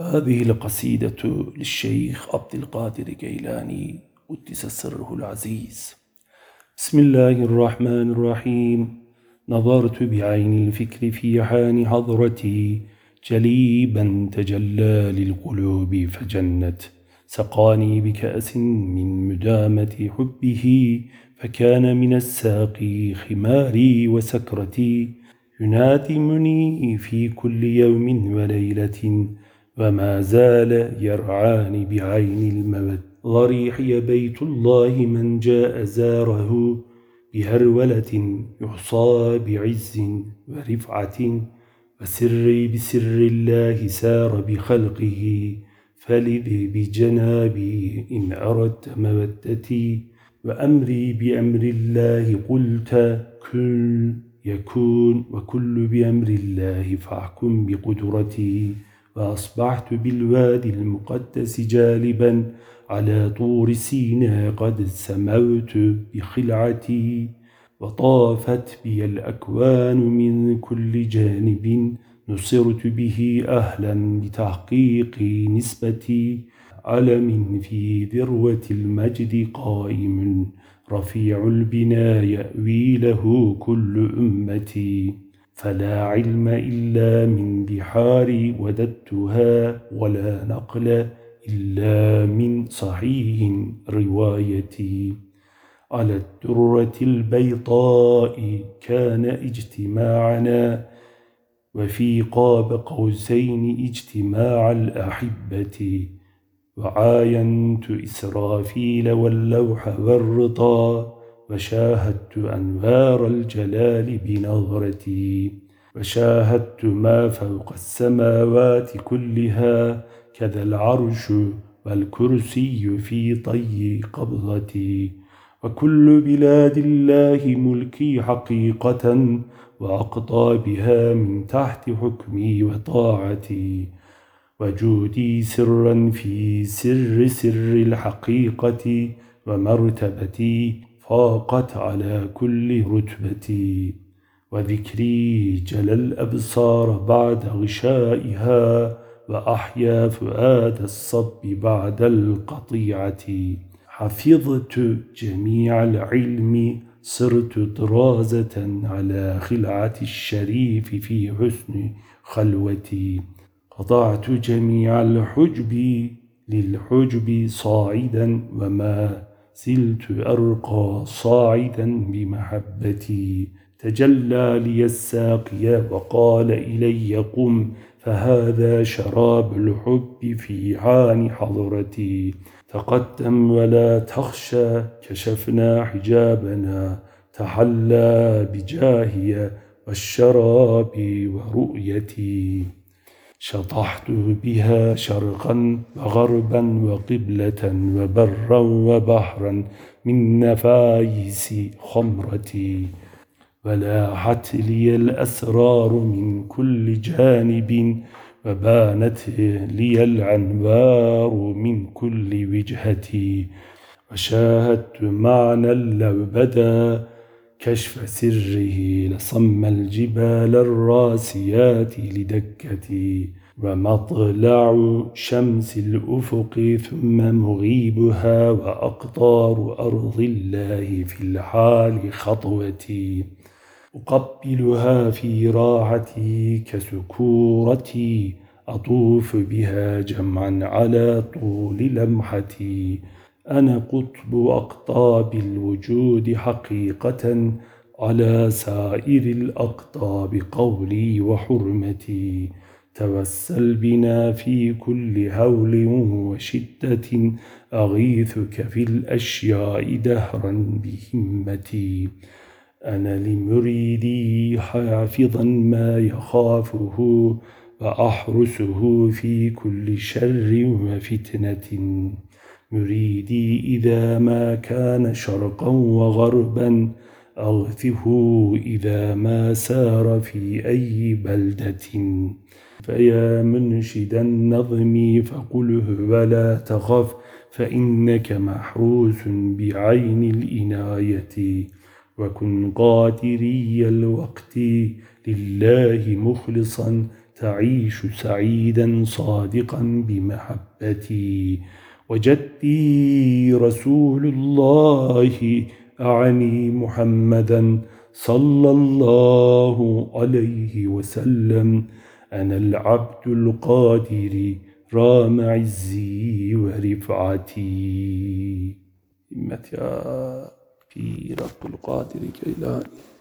هذه القصيدة للشيخ عبد القادر جيلاني قدس سره العزيز. بسم الله الرحمن الرحيم. نظرت بعين الفكر في حان حضرتي جليبا تجلى للقلوب فجنت. سقاني بكأس من مدامة حبه فكان من الساقي خماري وسكرتي. ينادمني في كل يوم وليلة وما زال يرعاني بعين المود ضريحي بيت الله من جاء زاره بهرولة يحصى بعز ورفعة وسري بسر الله سار بخلقه فلذ بجنابي إن أردت مودتي وأمري بأمر الله قلت كن يكون وكل بأمر الله فاحكم بقدرتي. وأصبحت بالوادي المقدس جالبا على طور سينا قد سموت بخلعتي وطافت بي الأكوان من كل جانب نصرت به أهلا بتحقيق نسبتي. علم في ذروة المجد قائم رفيع البنا يأوي له كل أمتي. فلا علم إلا من بحار وددتها ولا نقل إلا من صحيح روايتي على الدرة البيضاء كان اجتماعنا وفي قاب قوسين اجتماع الأحبة. وعاينت إسرافيل واللوح والرضا وشاهدت أنوار الجلال بنظرتي وشاهدت ما فوق السماوات كلها كذا العرش والكرسي في طي قبضتي. وكل بلاد الله ملكي حقيقة وأقضى بها من تحت حكمي وطاعتي. وجودي سرا في سر سر الحقيقة ومرتبتي فاقت على كل رتبتي وذكري جل الأبصار بعد غشائها وأحيا فؤاد الصب بعد القطيعة. حفظت جميع العلم صرت طرازة على خلعة الشريف في حسن خلوتي. قطعت جميع الحجب للحجب صاعدا وما زلت أرقى صاعدا بمحبتي. تجلى لي الساقي وقال إلي قم فهذا شراب الحب في عان حضرتي. تقدم ولا تخشى كشفنا حجابنا. تحلى بجاهي والشراب ورؤيتي. شطحت بها شرقا وغربا وقبلة وبرا وبحرا من نفايس خمرتي. ولاحت لي الأسرار من كل جانب وبانت لي العنوار من كل وجهتي. وشاهدت معنى لو بدا كشف سره لصم الجبال الراسيات لدكتي ومطلع شمس الأفق ثم مغيبها وأقطار أرض الله في الحال خطوتي أقبلها في راحتي كسكورتي أطوف بها جمعا على طول لمحتي. أنا قطب أقطاب الوجود حقيقة على سائر الأقطاب قولي وحرمتي. توسل بنا في كل هول وشدة أغيثك في الأشياء دهرا بهمتي. أنا لمريدي حافظا ما يخافه وأحرسه في كل شر وفتنة. مريدي إذا ما كان شرقا وغربا أغثه إذا ما سار في أي بلدة. فيا منشد النظم فقله ولا تخف فإنك محروس بعين الإناية. وكن قادري الوقت لله مخلصا تعيش سعيدا صادقا بمحبتي. وجدي رسول الله أعني محمدا صلى الله عليه وسلم. أنا العبد القادر رام عزي ورفعتي. يا في رب القادر كيلاني.